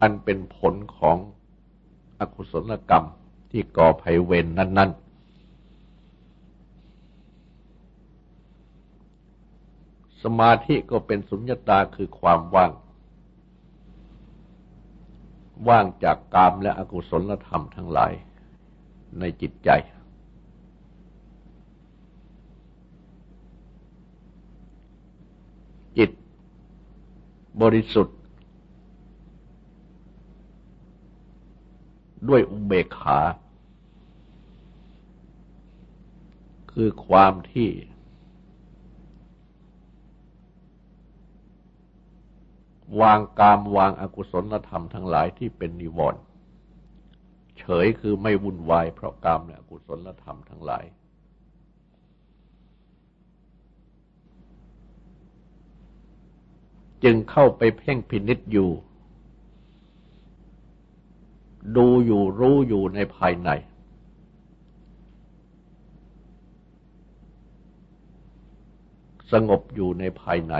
อันเป็นผลของอกุศลกรรมที่ก่อภัยเวรนนั้น ๆ สมาธิก็เป็นสุญญตาคือความว่าง ว่างจากกามและอกุศลธรรมทั้งหลายในจิตใจ จิตบริสุทธิ ด้วยอุเบกขา คือความที่ วางกามวางอากุศลธรรมทั้งหลายที่เป็นนิวรณ์เฉยคือไม่วุ่นวายเพราะกามและอกุศลธรรมทั้งหลาย จึงเข้าไปเพ่งพินิษอยู่ ดูอยู่รู้อยู่ในภายใน สงบอยู่ในภายใน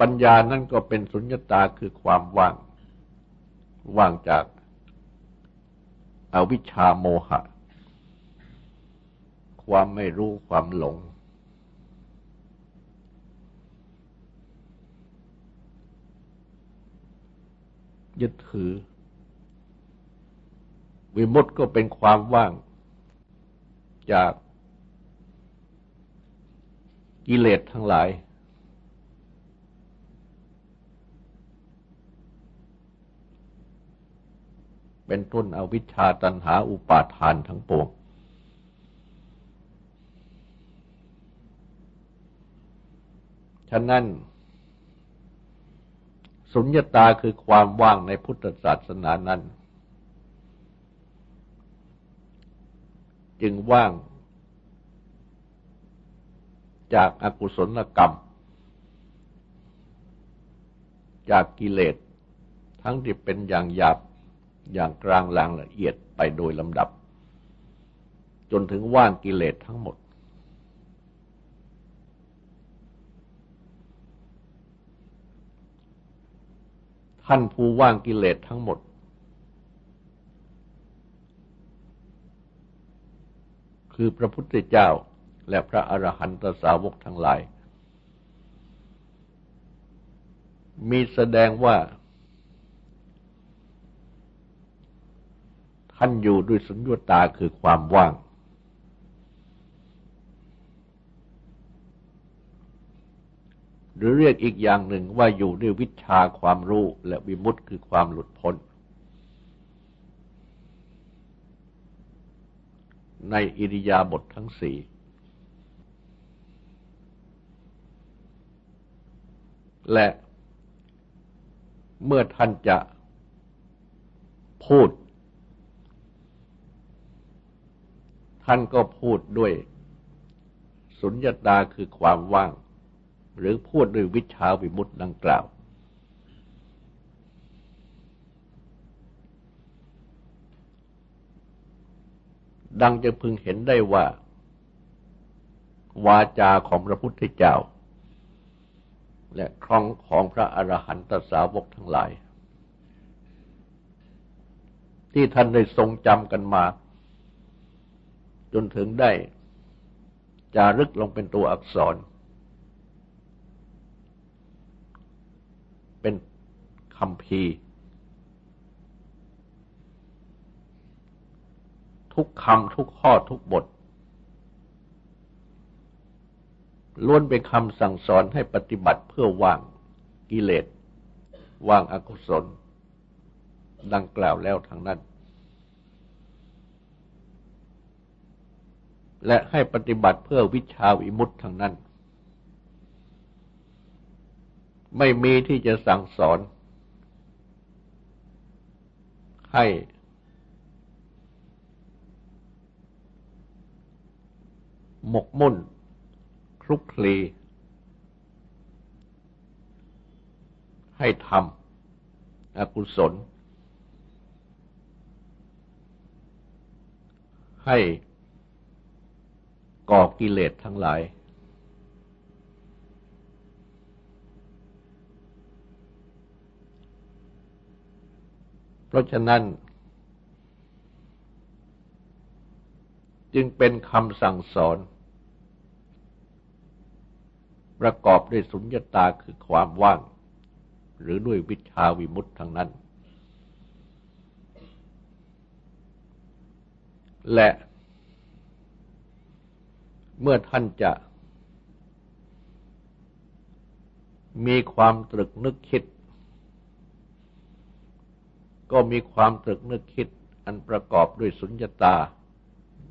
ปัญญานั่นก็เป็นสุญญตาคือความว่าง ว่างจากอาวิชชาโมหะ ความไม่รู้ความหลง ยึดถือ วิมุตต์ก็เป็นความว่าง จากกิเลสทั้งหลาย เป็นต้นอวิชชาตันหาอุปาทานทั้งปวงฉะนั้น สุญญตาคือความว่างในพุทธศาสนานั้น จึงว่างจากอากุศลกรรม จากกิเลส ทั้งที่เป็นอย่างหยาบอย่างกลางลางละเอียดไปโดยลำดับ จนถึงว่างกิเลสทั้งหมด ท่านผู้ว่างกิเลสทั้งหมด คือพระพุทธเจ้าและพระอรหันตสาวกทั้งหลาย มีแสดงว่า ท่านอยู่ด้วยสุญญาตาคือความว่าง หรือเรียกอีกอย่างหนึ่งว่าอยู่ด้วยวิชาความรู้และวิมุตติคือความหลุดพ้น ในอิริยาบถททั้งสี่และเมื่อท่านจะพูด ท่านก็พูดด้วย สุญญตาคือความว่าง หรือพูดด้วยวิชาวิมุตติดังกล่าว ดังจะพึงเห็นได้ว่า วาจาของพระพุทธเจ้า และครองของพระอรหันตสาวกทั้งหลาย ที่ท่านได้ทรงจำกันมา จนถึงได้จารึกลงเป็นตัวอักษร เป็นคำพีทุกคำทุกข้อทุกบทล้วนเป็นคำสั่งสอนให้ปฏิบัติเพื่อวางกิเลสวางอกุศล ดังกล่าวแล้วทางนั้น และให้ปฏิบัติเพื่อวิชาวิมุตทางนั้น ไม่มีที่จะสั่งสอน ให้หมกมุ่น คลุกคลี ให้ทำอกุศล ให้ก่อกิเลสทั้งหลาย เพราะฉะนั้น จึงเป็นคำสั่งสอน ประกอบด้วยสุญญตาคือความว่าง หรือด้วยวิชาวิมุตทั้งนั้น และเมื่อท่านจะมีความตรึกนึกคิด ก็มีความตรึกนึกคิดอันประกอบด้วยสุญญตา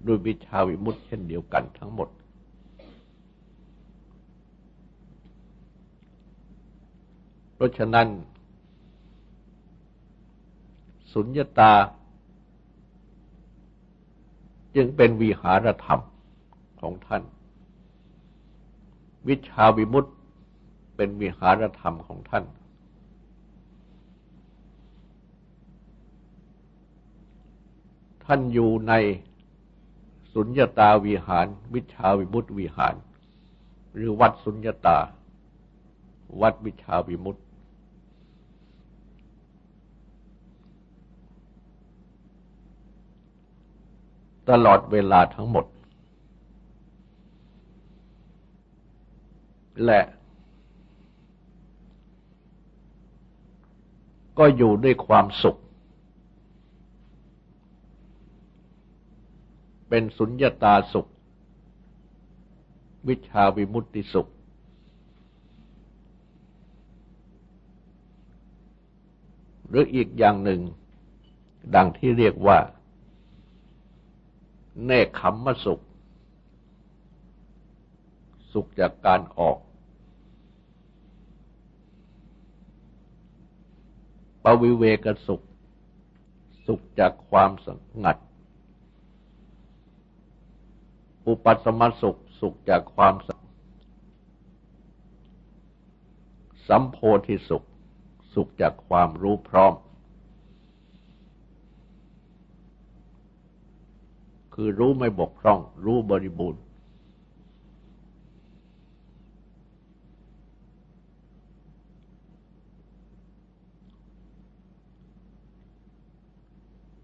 ด้วยวิชาวิมุตเช่นเดียวกันทั้งหมด เพราะฉะนั้น สุญญตา จึงเป็นวิหารธรรมของท่าน วิชาวิมุตตเป็นวิหารธรรมของท่าน ท่านอยู่ในสุญญตาวิหาร วิชาวิมุตติวิหาร หรือวัดสุญญตา วัดวิชาวิมุตติตลอดเวลาทั้งหมด และก็อยู่ด้วยความสุข เป็นสุญญตาสุข วิชาวิมุตติสุข หรืออีกอย่างหนึ่ง ดังที่เรียกว่า เนคขมมสุข สุขจากการออก ปวิเวกสุข สุขจากความสงัด อุปัสมสุขสุขจากความสัมโพธิสุข สุขจากความรู้พร้อม คือรู้ไม่บกพร่อง รู้บริบูรณ์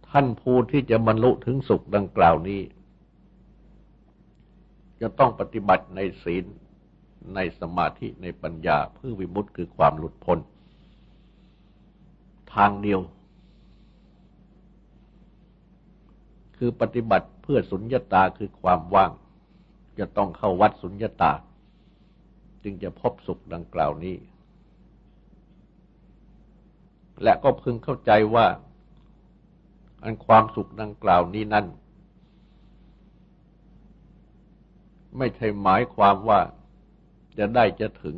ท่านผู้ที่จะบรรลุถึงสุขดังกล่าวนี้ จะต้องปฏิบัติในศีลในสมาธิในปัญญาเพื่อวิมุตติคือความหลุดพ้น ทางเดียว คือปฏิบัติเพื่อสุญญาตาคือความว่าง จะต้องเข้าวัดสุญญาตา จึงจะพบสุขดังกล่าวนี้ และก็พึงเข้าใจว่า อันความสุขดังกล่าวนี้นั่น ไม่ใช่หมายความว่าจะได้จะถึง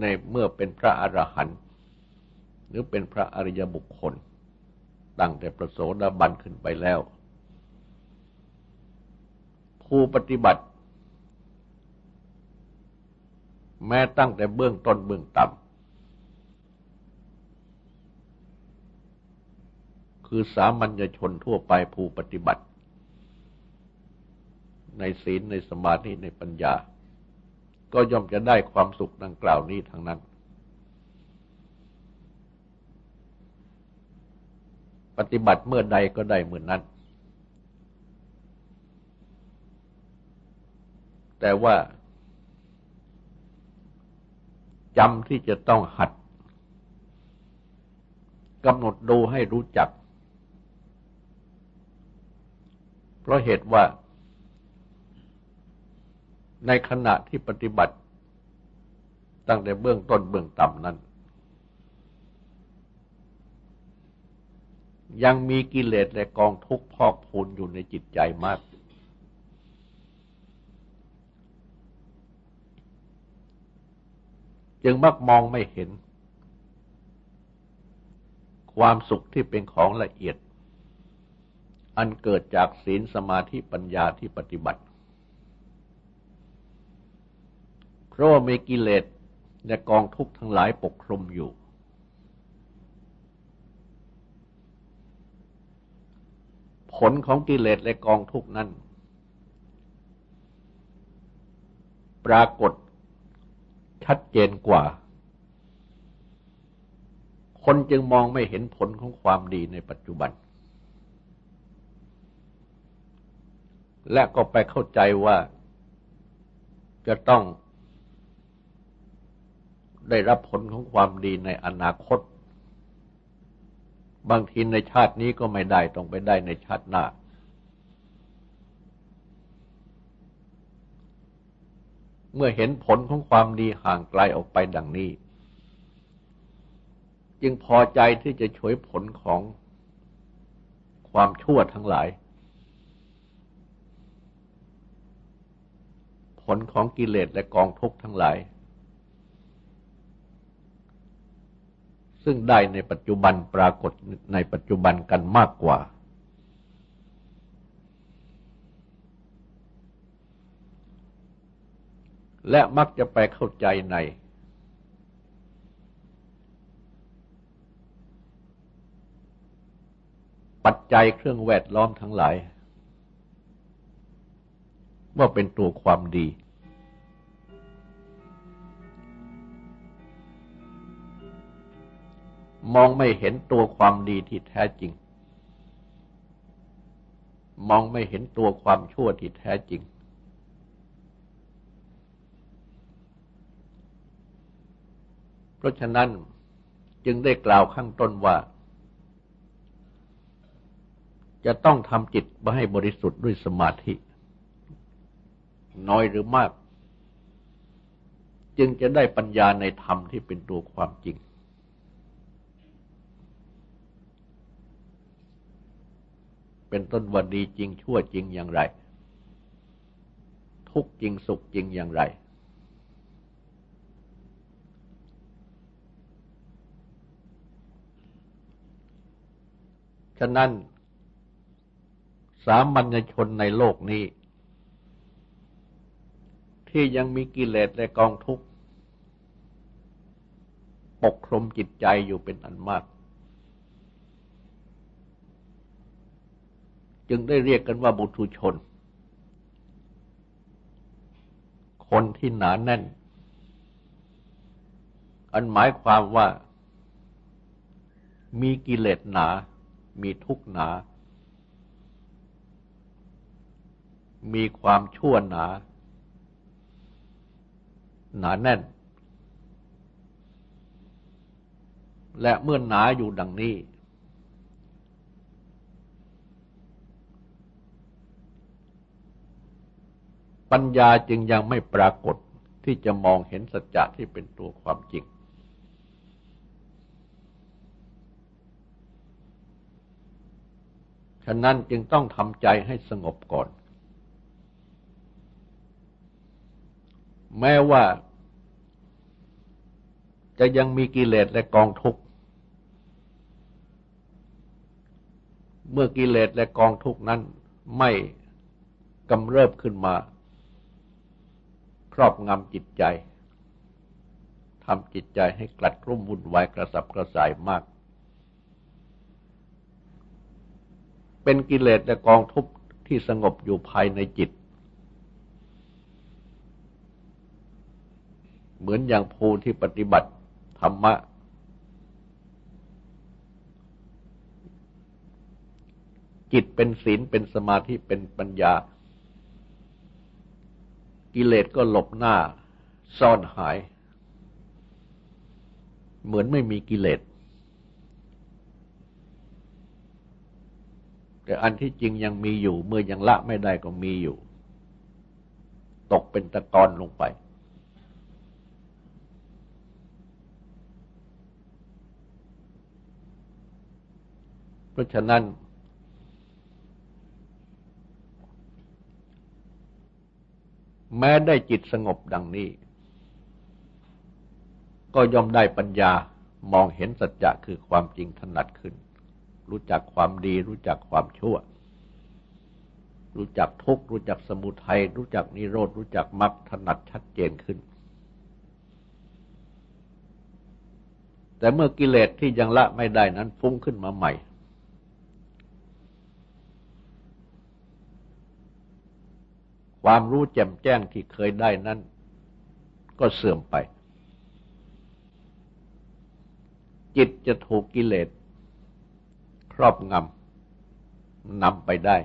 ในเมื่อเป็นพระอรหันต์หรือเป็นพระอริยบุคคล ตั้งแต่ประโสดาบันขึ้นไปแล้ว ผู้ปฏิบัติ แม้ตั้งแต่เบื้องต้นเบื้องต่ำคือสามัญชนทั่วไปผู้ปฏิบัติ ในศีลในสมาธิในปัญญา ก็ย่อมจะได้ความสุขดังกล่าวนี้ทั้งนั้น ปฏิบัติเมื่อใดก็ได้เมื่อนั้น แต่ว่าจำที่จะต้องหัดกำหนดดูให้รู้จัก เพราะเหตุว่า ในขณะที่ปฏิบัติ ตั้งแต่เบื้องต้นเบื้องต่ำนั้น ยังมีกิเลสและกองทุกข์พอกพูนอยู่ในจิตใจมาก จึงมักมองไม่เห็น ความสุขที่เป็นของละเอียด อันเกิดจากศีลสมาธิปัญญาที่ปฏิบัติ เพราะว่ามีกิเลสและกองทุกข์ทั้งหลายปกคลุมอยู่ ผลของกิเลสและกองทุกข์นั้น ปรากฏชัดเจนกว่าคคนจึงมองไม่เห็นผลของความดีในปัจจุบัน และก็ไปเข้าใจว่าจะต้อง ได้รับผลของความดีในอนาคต บางทีในชาตินี้ก็ไม่ได้ต้องไปได้ในชาติหน้า เมื่อเห็นผลของความดีห่างไกลออกไปดังนี้ จึงพอใจที่จะช่วยผลของความชั่วทั้งหลาย ผลของกิเลสและกองทุกข์ทั้งหลาย ซึ่งได้ในปัจจุบันปรากฏในปัจจุบันกันมากกว่า และมักจะไปเข้าใจใน ปัจจัยเครื่องแวดล้อมทั้งหลาย ว่าเป็นตัวความดี มองไม่เห็นตัวความดีที่แท้จริง มองไม่เห็นตัวความชั่วที่แท้จริง เพราะฉะนั้นจึงได้กล่าวข้างต้นว่า จะต้องทำจิตมาให้บริสุทธิ์ด้วยสมาธิ น้อยหรือมาก จึงจะได้ปัญญาในธรรมที่เป็นตัวความจริง เป็นต้นว่าดีจริงชั่วจริงอย่างไร ทุกจริงสุขจริงอย่างไร ฉะนั้น สามัญชนในโลกนี้ ที่ยังมีกิเลสและกองทุกข์ปกคลุมจิตใจอยู่เป็นอันมาก จึงได้เรียกกันว่าบุตุชน คนที่หนาแน่น อันหมายความว่า มีกิเลสหนา มีทุกข์หนา มีความชั่วหนา หนาแน่น และเมื่อหนาอยู่ดังนี้ ปัญญาจึงยังไม่ปรากฏที่จะมองเห็นสัจจะที่เป็นตัวความจริง ฉะนั้นจึงต้องทำใจให้สงบก่อน แม้ว่า จะยังมีกิเลสและกองทุกข์ เมื่อกิเลสและกองทุกข์นั้นไม่กำเริบขึ้นมา ครอบงำจิตใจทำจิตใจให้กลัดกลุ้มวุ่นวายกระสับกระส่ายมาก เป็นกิเลสและกองทุกข์ที่สงบอยู่ภายในจิต เหมือนอย่างภูที่ปฏิบัติธรรมะ จิตเป็นศีลเป็นสมาธิเป็นปัญญา กิเลสก็หลบหน้า ซ่อนหาย เหมือนไม่มีกิเลส แต่อันที่จริงยังมีอยู่ เมื่อยังละไม่ได้ก็มีอยู่ ตกเป็นตะกอนลงไป เพราะฉะนั้น แม้ได้จิตสงบดังนี้ ก็ย่อมได้ปัญญามองเห็นสัจจะคือความจริงถนัดขึ้น รู้จักความดีรู้จักความชั่ว รู้จักทุกข์รู้จักสมุทัยรู้จักนิโรธรู้จักมรรคถนัดชัดเจนขึ้น แต่เมื่อกิเลสที่ยังละไม่ได้นั้นฟุ้งขึ้นมาใหม่ ความรู้แจ่มแจ้งที่เคยได้นั้น ก็เสื่อมไป จิตจะถูกกิเลสครอบงำนำไปได้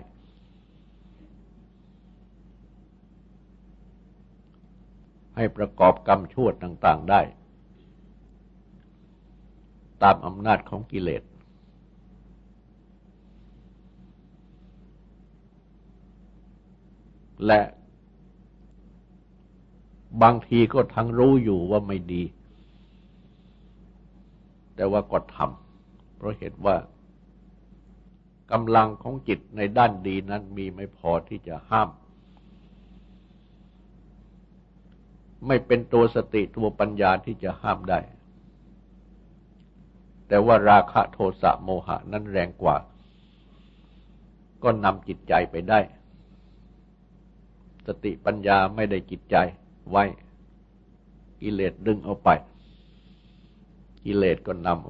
ให้ประกอบกรรมชั่วต่าง ๆได้ ตามอำนาจของกิเลส และบางทีก็ทั้งรู้อยู่ว่าไม่ดี แต่ว่าก็ทำเพราะเหตุว่ากำลังของจิตในด้านดีนั้นมีไม่พอที่จะห้าม ไม่เป็นตัวสติตัวปัญญาที่จะห้ามได้ แต่ว่าราคะโทสะโมหะนั้นแรงกว่า ก็นำจิตใจไปได้ สติปัญญาไม่ได้จิตใจไว้ กิเลสดึงเอาไป กิเลสก็นำ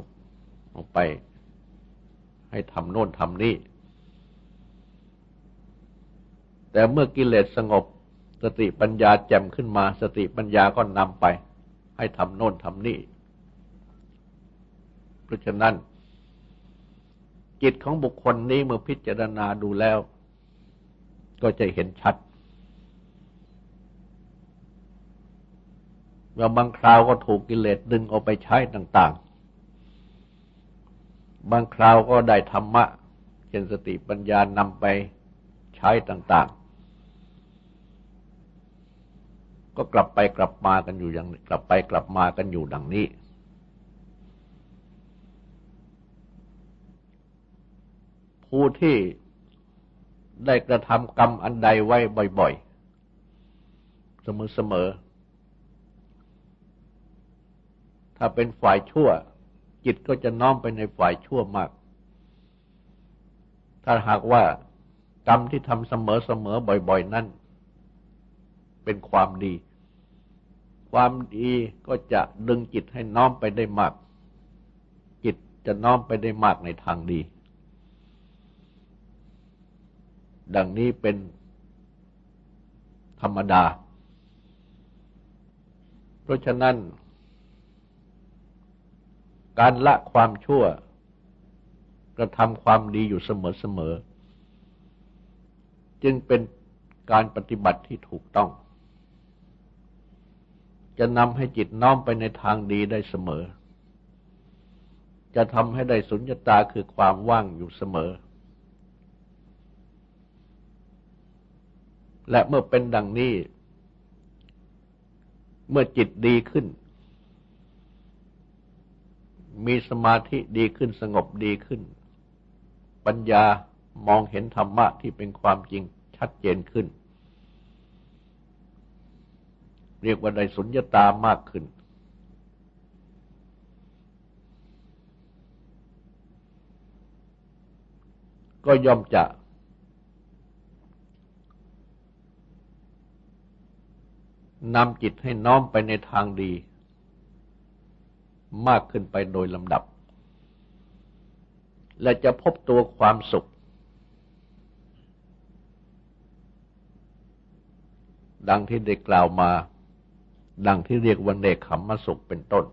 ออกไป ให้ทำโน่นทำนี่ แต่เมื่อกิเลสสงบ สติปัญญาแจ่มขึ้นมา สติปัญญาก็นำไป ให้ทำโน่นทำนี่ เพราะฉะนั้น จิตของบุคคลนี้เมื่อพิจารณาดูแล้ว ก็จะเห็นชัด ว่าบางคราวก็ถูกกิเลสดึงเอาไปใช้ต่างๆ บางคราวก็ได้ธรรมะเช่นสติปัญญานำไปใช้ต่างๆ ก็กลับไปกลับมากันอยู่อย่างกลับไปกลับมากันอยู่ดังนี้ ผู้ที่ได้กระทำกรรมอันใดไว้บ่อย ๆ เสมอๆ ถ้าเป็นฝ่ายชั่ว จิตก็จะน้อมไปในฝ่ายชั่วมาก ถ้าหากว่ากรรมที่ทำเสมอๆบ่อย ๆ นั้นเป็นความดี ความดีก็จะดึงจิตให้น้อมไปได้มาก จิตจะน้อมไปได้มากในทางดี ดังนี้เป็นธรรมดา เพราะฉะนั้น การละความชั่ว กระทำความดีอยู่เสมอๆจึงเป็นการปฏิบัติที่ถูกต้อง จะนำให้จิตน้อมไปในทางดีได้เสมอ จะทำให้ได้สุญญตาคือความว่างอยู่เสมอ และเมื่อเป็นดังนี้ เมื่อจิตดีขึ้น มีสมาธิดีขึ้นสงบดีขึ้น ปัญญามองเห็นธรรมะที่เป็นความจริงชัดเจนขึ้น เรียกว่าได้สุญญตามากขึ้น ก็ย่อมจะนำจิตให้น้อมไปในทางดี มากขึ้นไปโดยลำดับ และจะพบตัวความสุข ดังที่ได้กล่าวมา ดังที่เรียกวันเนกขมมสุขเป็นต้น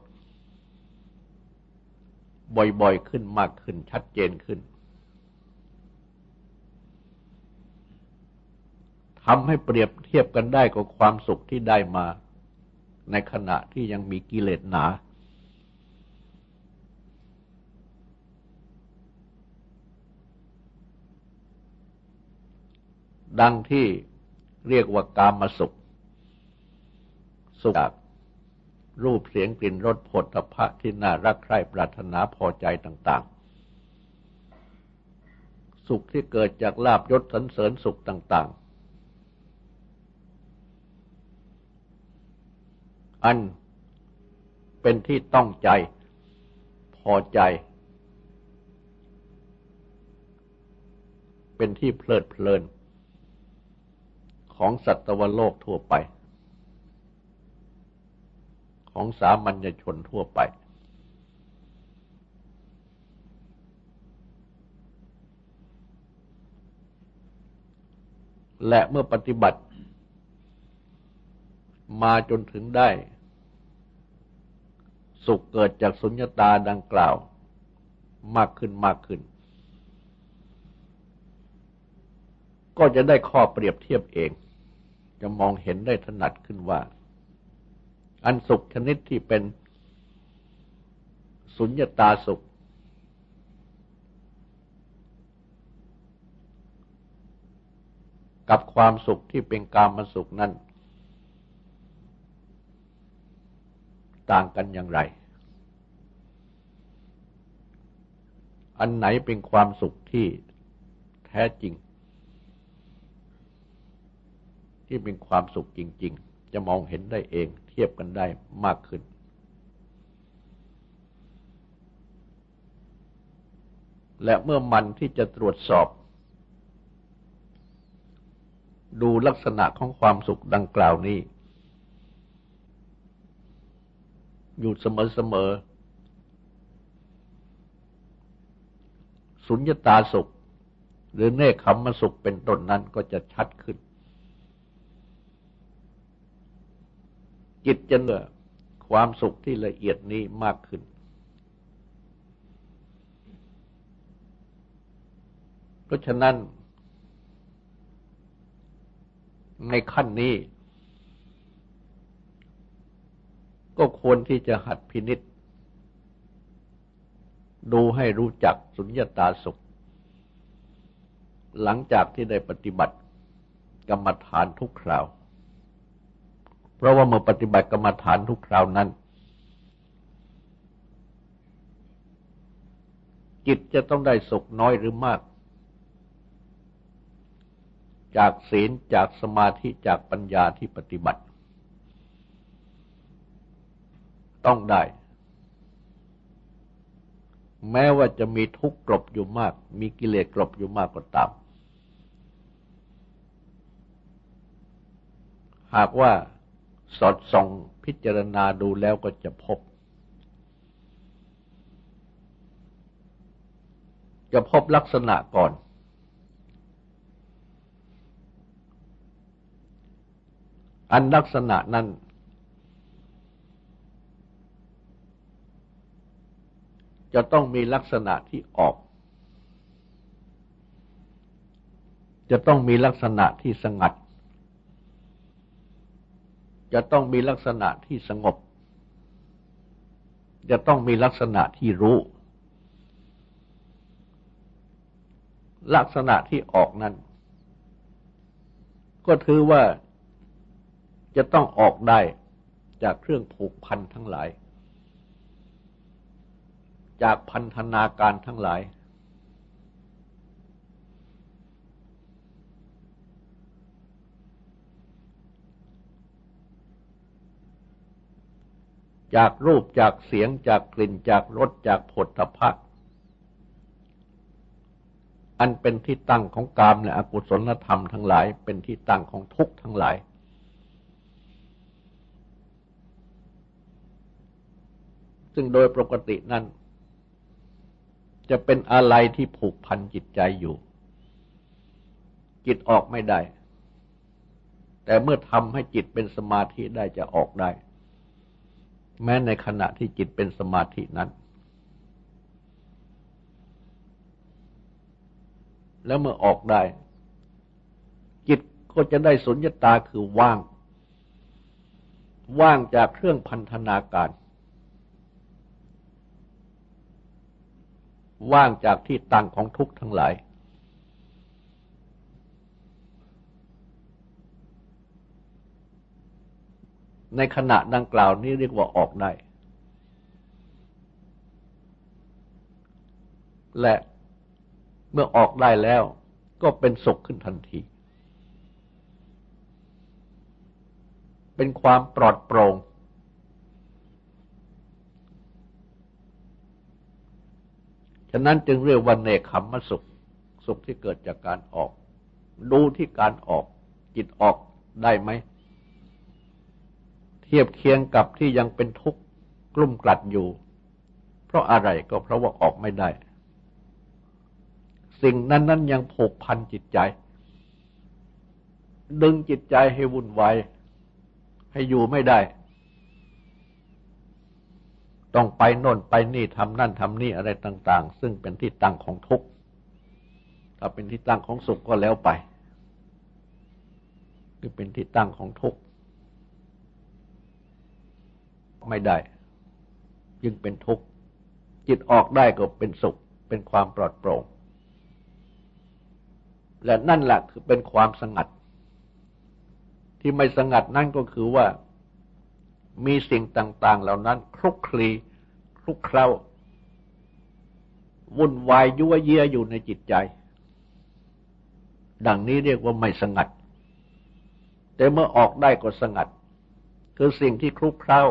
บ่อยๆขึ้นมากขึ้นชัดเจนขึ้นทำให้เปรียบเทียบกันได้กับความสุขที่ได้มา ในขณะที่ยังมีกิเลสหนา ดังที่เรียกว่ากามสุข สุขจากรูปเสียงกลิ่นรสผลทพะที่น่ารักใคร่ปรารถนาพอใจต่าง ๆ สุขที่เกิดจากลาบยศสันเสริญสุขต่าง ๆ อันเป็นที่ต้องใจพอใจ เป็นที่เพลิดเพลิน ของสัตวโลกทั่วไป ของสามัญชนทั่วไป และเมื่อปฏิบัติ มาจนถึงได้ สุขเกิดจากสุญญตาดังกล่าว มากขึ้นมากขึ้นก็จะได้ข้อเปรียบเทียบเอง จะมองเห็นได้ถนัดขึ้นว่า อันสุขชนิดที่เป็นสุญญตาสุข กับความสุขที่เป็นกามสุขนั้น ต่างกันอย่างไร อันไหนเป็นความสุขที่แท้จริง ที่เป็นความสุขจริง ๆ จะมองเห็นได้เองเทียบกันได้มากขึ้น และเมื่อมันที่จะตรวจสอบ ดูลักษณะของความสุขดังกล่าวนี้ อยู่เสมอๆสุญญตาสุข หรือเนคขมมสุขเป็นต้นนั้นก็จะชัดขึ้น จิตจะเนื้อความสุขที่ละเอียดนี้มากขึ้น เพราะฉะนั้น ในขั้นนี้ ก็ควรที่จะหัดพินิษดูให้รู้จักสุญญตาสุข หลังจากที่ได้ปฏิบัติกรรมฐานทุกคราว เพราะว่าเมื่อปฏิบัติกรรมฐานทุกคราวนั้น จิตจะต้องได้สุขน้อยหรือมาก จากศีลจากสมาธิจากปัญญาที่ปฏิบัติ ต้องได้ แม้ว่าจะมีทุกข์กลบอยู่มาก มีกิเลสกลบอยู่มากก็ตาม หากว่า สอดส่องพิจารณาดูแล้วก็จะพบ จะพบลักษณะก่อน อันลักษณะนั้นจะต้องมีลักษณะที่ออก จะต้องมีลักษณะที่สงัด จะต้องมีลักษณะที่สงบ จะต้องมีลักษณะที่รู้ ลักษณะที่ออกนั้น ก็ถือว่าจะต้องออกได้จากเครื่องผูกพันทั้งหลาย จากพันธนาการทั้งหลาย จากรูปจากเสียงจากกลิ่นจากรสจากผลตภะอันเป็นที่ตั้งของกามและอกุศลธรรมทั้งหลาย เป็นที่ตั้งของทุกข์ทั้งหลาย ซึ่งโดยปกตินั้น จะเป็นอะไรที่ผูกพันจิตใจอยู่ จิตออกไม่ได้ แต่เมื่อทำให้จิตเป็นสมาธิได้จะออกได้ แม้ในขณะที่จิตเป็นสมาธินั้น แล้วเมื่อออกได้ จิตก็จะได้สุญญตาคือว่าง ว่างจากเครื่องพันธนาการ ว่างจากที่ตั้งของทุกข์ทั้งหลาย ในขณะดังกล่าวนี้เรียกว่าออกได้ และเมื่อออกได้แล้วก็เป็นสุขขึ้นทันที เป็นความปลอดโปร่ง ฉะนั้นจึงเรียกว่าเนคขมมสุข สุขที่เกิดจากการออก ดูที่การออก จิตออกได้ไหม เทียบเคียงกับที่ยังเป็นทุกข์กลุ่มกลัดอยู่ เพราะอะไรก็เพราะว่าออกไม่ได้ สิ่งนั้นนั้นยังผูกพันจิตใจ ดึงจิตใจให้วุ่นวายให้อยู่ไม่ได้ ต้องไปโน่นไปนี่ทำนั่นทำนี่อะไรต่าง ๆ ซึ่งเป็นที่ตั้งของทุกข์ถ้าเป็นที่ตั้งของสุขก็แล้วไป คือเป็นที่ตั้งของทุกข์ ไม่ได้ยึงเป็นทุกข์ จิตออกได้ก็เป็นสุข เป็นความปลอดโปร่ง และนั่นแหละคือเป็นความสงัด ที่ไม่สงัดนั่นก็คือว่ามีสิ่งต่าง ๆ เหล่านั้นคลุกคลีคลุกเคล้าวุ่นวายยั่วเยียอยู่ในจิตใจ ดังนี้เรียกว่าไม่สงัด แต่เมื่อออกได้ก็สงัด คือสิ่งที่คลุกเคล้า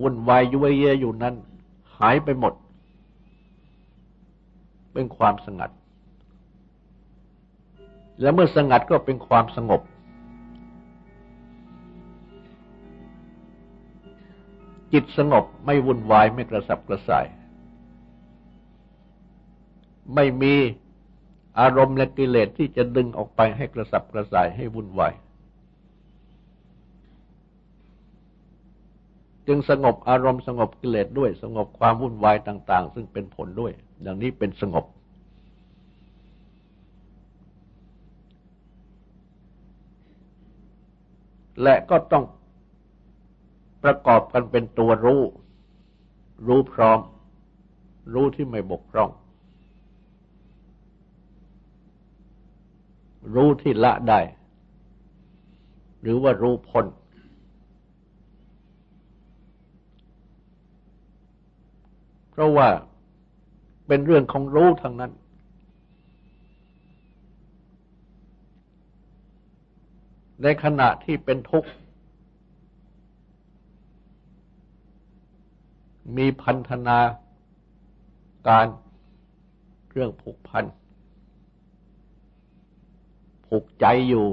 วุ่นวายยั่วเยียอยู่นั้น หายไปหมด เป็นความสงัด และเมื่อสงัดก็เป็นความสงบ จิตสงบไม่วุ่นวายไม่กระสับกระส่าย ไม่มีอารมณ์และกิเลสที่จะดึงออกไปให้กระสับกระส่ายให้วุ่นวาย จึงสงบอารมณ์สงบกิเลสด้วย สงบความวุ่นวายต่าง ๆ ซึ่งเป็นผลด้วยดังนี้เป็นสงบ และก็ต้องประกอบกันเป็นตัวรู้ รู้พร้อม รู้ที่ไม่บกพร่อง รู้ที่ละได้ หรือว่ารู้พ้น เพราะว่าเป็นเรื่องของรู้ทั้งนั้น ในขณะที่เป็นทุกข์ มีพันธนาการเรื่องผูกพัน ผูกใจอยู่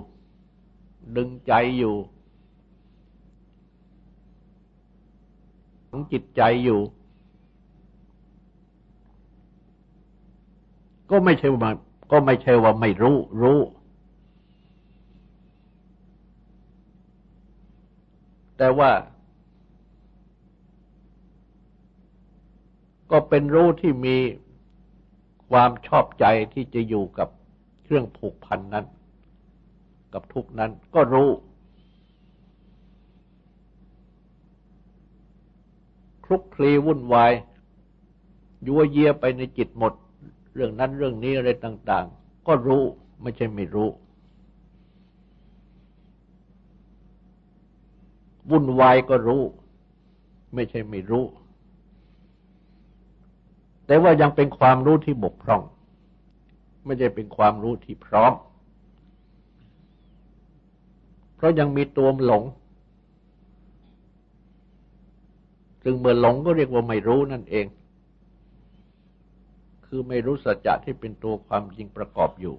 ดึงใจอยู่ของจิตใจอยู่ ก็ไม่ใช่ว่าก็ไม่ใช่ว่าไม่รู้ รู้ แต่ว่า ก็เป็นรู้ที่มีความชอบใจที่จะอยู่กับเครื่องผูกพันนั้น กับทุกนั้นก็รู้ คลุกคลีวุ่นวาย ยัวเยียไปในจิตหมด เรื่องนั้นเรื่องนี้อะไรต่าง ๆ ก็รู้ไม่ใช่ไม่รู้ วุ่นวายก็รู้ ไม่ใช่ไม่รู้ แต่ว่ายังเป็นความรู้ที่บกพร่อง ไม่ใช่เป็นความรู้ที่พร้อม เพราะยังมีตัวหลงซึ่งเมื่อหลงก็เรียกว่าไม่รู้นั่นเอง คือไม่รู้สัจจะที่เป็นตัวความจริงประกอบอยู่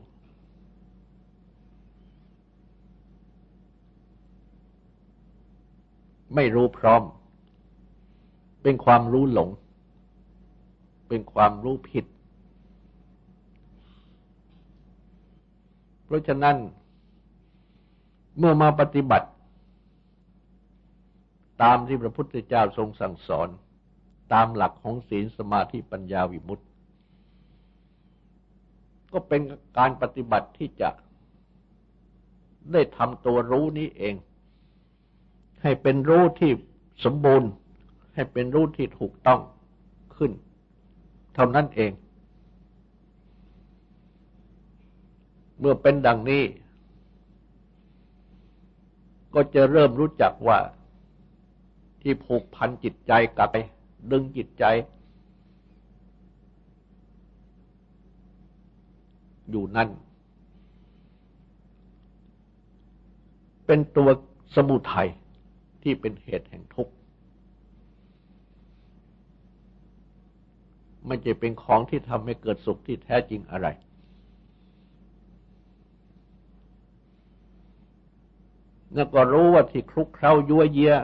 ไม่รู้พร้อม เป็นความรู้หลง เป็นความรู้ผิด เพราะฉะนั้น เมื่อมาปฏิบัติ ตามที่พระพุทธเจ้าทรงสั่งสอน ตามหลักของศีลสมาธิปัญญาวิมุตติ ก็เป็นการปฏิบัติที่จะได้ทำตัวรู้นี้เอง ให้เป็นรู้ที่สมบูรณ์ ให้เป็นรู้ที่ถูกต้องขึ้น เท่านั้นเอง เมื่อเป็นดังนี้ ก็จะเริ่มรู้จักว่าที่ผูกพันจิตใจกับไปดึงจิตใจ อยู่นั่น เป็นตัวสมุทัยที่เป็นเหตุแห่งทุกข์ม่ใช่เป็นของที่ทำให้เกิดสุขที่แท้จริงอะไร แล้วก็รู้ว่าที่คลุกเคล้ายั่วเยีย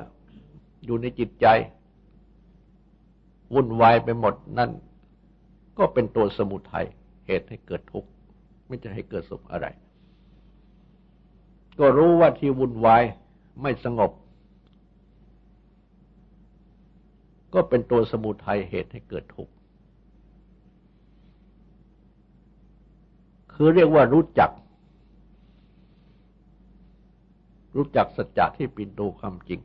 อยู่ในจิตใจ วุ่นวายไปหมดนั่น ก็เป็นตัวสมุทัยเหตุให้เกิดทุกข์ ไม่จะให้เกิดสุขอะไร ก็รู้ว่าที่วุ่นวายไม่สงบ ก็เป็นตัวสมุทัยเหตุให้เกิดทุกข์คือเรียกว่ารู้จัก รู้จักสัจจะที่เป็นตัวความจริง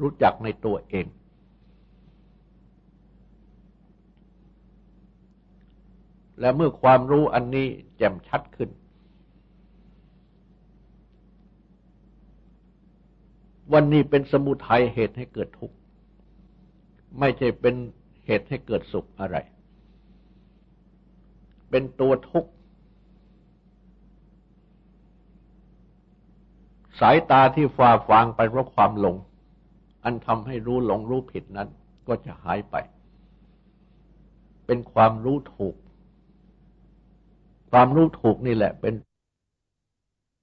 รู้จักในตัวเอง และเมื่อความรู้อันนี้แจ่มชัดขึ้น วันนี้เป็นสมุทัยเหตุให้เกิดทุกข์ ไม่ใช่เป็นเหตุให้เกิดสุขอะไร เป็นตัวทุกข์ สายตาที่ฟ้าฟางไปเพราะความหลง อันทำให้รู้หลงรู้ผิดนั้นก็จะหายไป เป็นความรู้ถูก ความรู้ถูกนี่แหละ เป็น